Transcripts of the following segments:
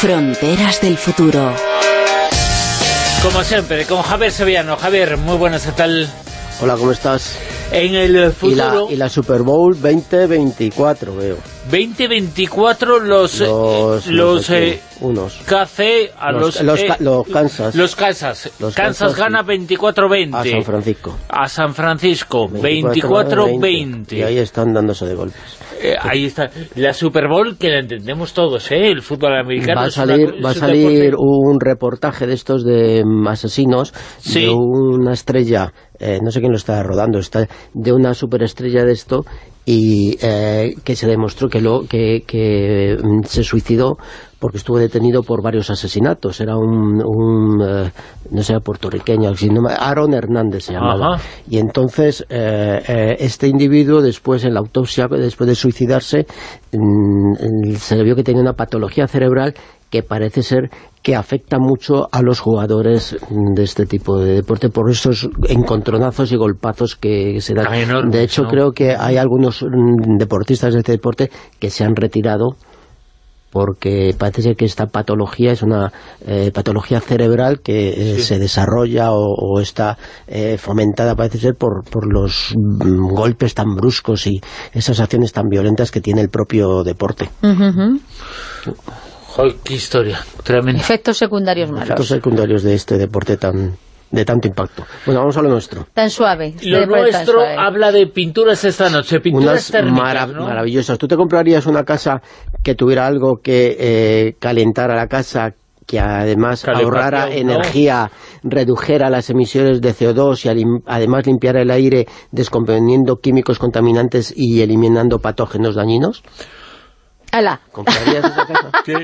Fronteras del futuro. Como siempre, con Javier Sevillano. Javier, muy buenas, ¿qué tal? Hola, ¿cómo estás? En el futuro... Y la, Super Bowl 2024, veo. 2024 los... Los... los eh, unos. Café a los... Los, eh, los, Kansas. Los Kansas. Los Kansas, gana 24-20. A San Francisco. A San Francisco, 24-20. Y ahí están dándose de golpes. Eh, ahí está. La Super Bowl, que la entendemos todos, ¿eh? El fútbol americano. Va a salir, va a salir un reportaje de estos de mm, asesinos de una estrella, eh, no sé quién lo está rodando, está de una superestrella de esto y eh, que se demostró que, lo, que, que mm, se suicidó porque estuvo detenido por varios asesinatos. Era un, un eh, no sé, puertorriqueño, Aaron Hernández se llamaba. Y entonces eh, este individuo, después en la autopsia, después de suicidarse, mm, se le vio que tenía una patología cerebral que parece ser que afecta mucho a los jugadores de este tipo de deporte por esos encontronazos y golpazos que se dan. De hecho, creo que hay algunos mm, deportistas de este deporte que se han retirado porque parece ser que esta patología es una eh, patología cerebral que eh, se desarrolla o, está eh, fomentada, parece ser, por, por los mm, golpes tan bruscos y esas acciones tan violentas que tiene el propio deporte qué historia. Efectos secundarios malos. Efectos secundarios de este deporte tan de tanto impacto. Bueno, vamos a lo nuestro. Tan suave. Lo nuestro habla de pinturas esta noche, pinturas térmicas, maravillosas. ¿Tú te comprarías una casa que tuviera algo que eh, calentara la casa, que además ahorrara energía, redujera las emisiones de CO2 y además limpiara el aire descomponiendo químicos contaminantes y eliminando patógenos dañinos? ¡Hala! ¿Comprarías esa casa? Sí.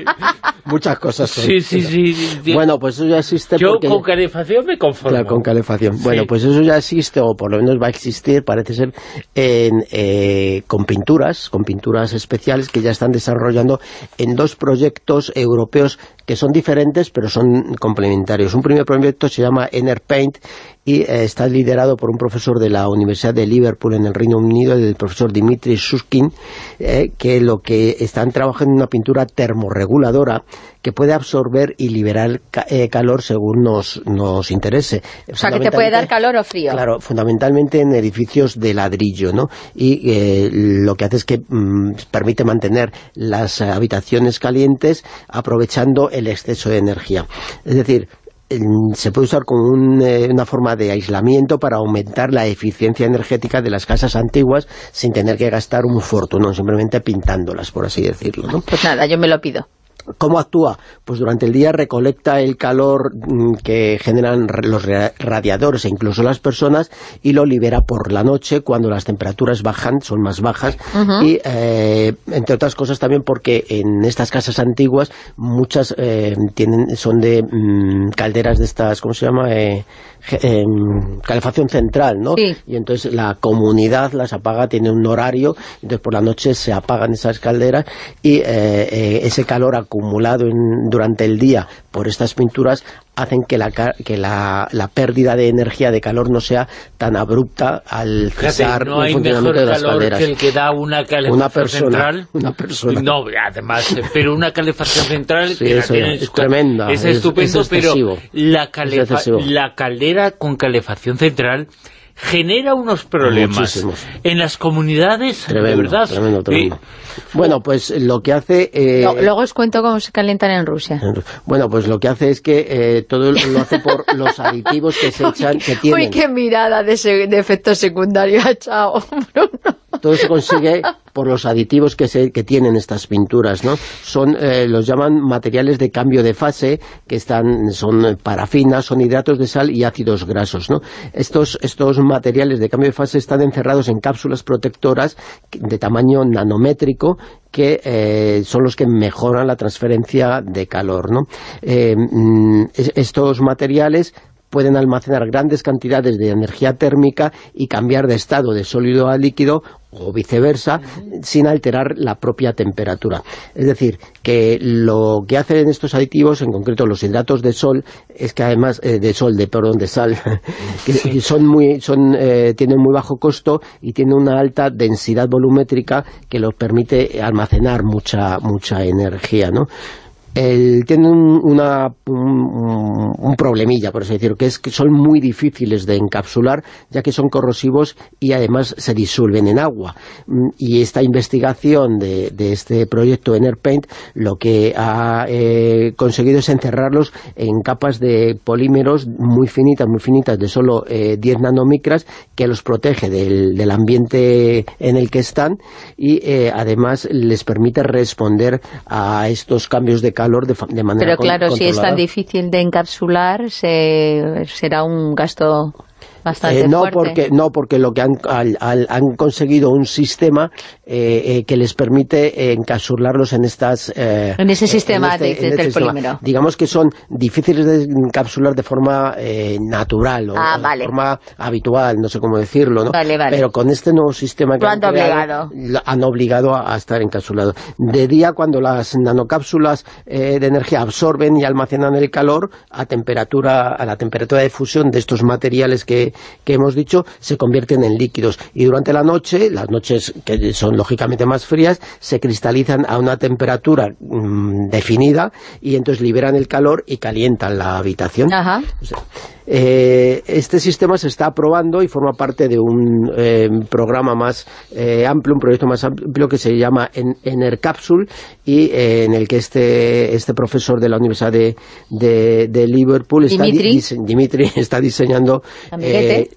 Muchas cosas. Sí, sí, sí. Bueno, pues eso ya existe Yo con calefacción me conformo. Claro, con calefacción. Bueno, pues eso ya existe, o por lo menos va a existir, parece ser, en, eh, con pinturas, con pinturas especiales que ya están desarrollando en dos proyectos europeos que son diferentes, pero son complementarios. Un primer proyecto se llama Enerpaint y eh, está liderado por un profesor de la Universidad de Liverpool en el Reino Unido, el profesor Dimitri Suskin, eh, que lo que están trabajando en una pintura termorreguladora que puede absorber y liberar eh, calor según nos, nos interese. O sea, que te puede dar calor o frío. Claro, fundamentalmente en edificios de ladrillo, ¿no? Y lo que hace es que mm, permite mantener las habitaciones calientes aprovechando el exceso de energía. Es decir, se puede usar como eh, una forma de aislamiento para aumentar la eficiencia energética de las casas antiguas sin tener que gastar un fortuna, simplemente pintándolas, por así decirlo. ¿no? Pues nada, yo me lo pido. ¿Cómo actúa? Pues durante el día recolecta el calor mm, que generan los radiadores e incluso las personas y lo libera por la noche cuando las temperaturas bajan, son más bajas y eh, entre otras cosas también porque en estas casas antiguas muchas eh, tienen son de mm, calderas de estas, ¿cómo se llama? Eh, calefacción central, ¿no? Y entonces la comunidad las apaga, tiene un horario, entonces por la noche se apagan esas calderas y ese calor acumulado durante el día por estas pinturas hacen que la, que la, pérdida de energía de calor no sea tan abrupta al cesar no hay mejor calor que el que da una calefacción central. una persona. No, además, pero una calefacción central es, tremenda es, estupendo, pero la, la caldera con calefacción central genera unos problemas en las comunidades, de verdad. Tremendo, tremendo. Bueno, pues lo que hace... Eh, luego os cuento cómo se calientan en Rusia. Bueno, pues lo que hace es que eh, todo lo hace por los aditivos que se echan, que tienen... Uy, qué mirada de, de efectos secundarios ha echado, Todo se consigue por los aditivos que, tienen estas pinturas, ¿no? Son, eh, los llaman materiales de cambio de fase, que están, son parafinas, son hidratos de sal y ácidos grasos, ¿no? Estos, estos materiales de cambio de fase están encerrados en cápsulas protectoras de tamaño nanométrico que eh, son los que mejoran la transferencia de calor, ¿no? Eh, mm, estos materiales pueden almacenar grandes cantidades de energía térmica y cambiar de estado de sólido a líquido o viceversa, sin alterar la propia temperatura. Es decir, que lo que hacen estos aditivos, en concreto los hidratos de sol, es que además, eh, de sol, de perdón, de sal, que son muy, son, eh, tienen muy bajo costo y tienen una alta densidad volumétrica que los permite almacenar mucha, mucha energía, ¿no? Tiene un, una, un, problemilla, por así decirlo, que es que son muy difíciles de encapsular, ya que son corrosivos y además se disuelven en agua. Mm, y esta investigación de, este proyecto Enerpaint lo que ha eh, conseguido es encerrarlos en capas de polímeros muy finitas, muy finitas, de solo 10 eh, nanomicras, que los protege del, ambiente en el que están y eh, además les permite responder a estos cambios de calor de, de manera Pero claro, si es tan difícil de encapsular, se, será un gasto eh, no porque no porque lo que han, han conseguido un sistema eh, eh, que les permite encapsularlos en estas en ese sistema este, del este polímero. Digamos que son difíciles de encapsular de forma natural o ah, de forma habitual no sé cómo decirlo ¿no? Vale, pero con este nuevo sistema que han, obligado. han obligado a, estar encapsulados de día cuando las nanocápsulas de energía absorben y almacenan el calor a temperatura a la temperatura de fusión de estos materiales que, que hemos dicho se convierten en líquidos y durante la noche, las noches que son lógicamente más frías, se cristalizan a una temperatura mm, definida y entonces liberan el calor y calientan la habitación. Eh, este sistema se está aprobando y forma parte de un eh, programa más eh, amplio, un proyecto más amplio que se llama Enercapsule y en el que este, este profesor de la Universidad de, de, Liverpool está, Dimitri. está diseñando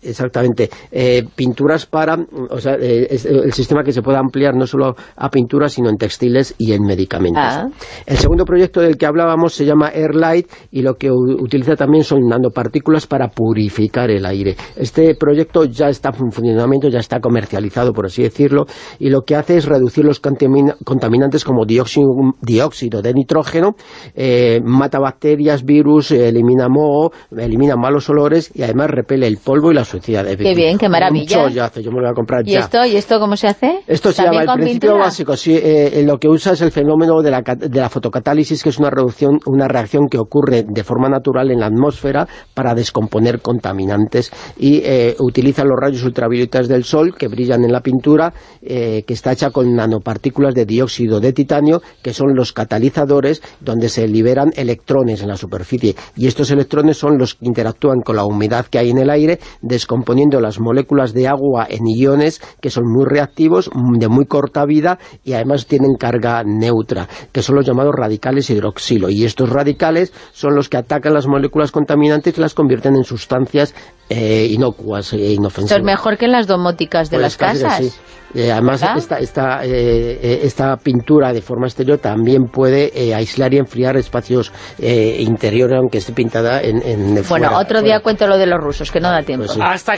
exactamente pinturas para, o sea, el sistema que se pueda ampliar no solo a pinturas sino en textiles y en medicamentos. Ah. El segundo proyecto del que hablábamos se llama Airlight y lo que utiliza también son nanopartículas para purificar el aire. Este proyecto ya está en funcionamiento, ya está comercializado, por así decirlo, y lo que hace es reducir los contaminantes como dióxido, de nitrógeno, eh, mata bacterias, virus, elimina moho, elimina malos olores y además repele el polvo y la suciedad. Qué bien, qué maravilla. yo me lo voy a comprar ¿Y Esto, ¿Y esto cómo se hace? Esto se llama el principio básico. Eh, lo que usa es el fenómeno de la, de la fotocatálisis, que es una, reducción, una reacción que ocurre de forma natural en la atmósfera para descomponer contaminantes y eh, utiliza los rayos ultravioletas del sol que brillan en la pintura, eh, que está hecha con nanopartículas de dióxido de titanio, que son los catalizadores donde se liberan electrones en la superficie. Y estos electrones son los que interactúan con la humedad que hay en el aire, descomponiendo las moléculas de agua en iones, que son muy reactivos, de muy corta vida, y además tienen carga neutra, que son los llamados radicales hidroxilo. Y estos radicales son los que atacan las moléculas contaminantes y las convierten en sustancias eh, inocuas e inofensivas. Esto es mejor que las domóticas de pues las casas. Eh, además, esta, esta, eh, esta, pintura de forma exterior también puede aislar y enfriar espacios interiores, aunque esté pintada en, en Bueno, otro día cuento lo de los rusos, que no da tiempo. Pues Hasta que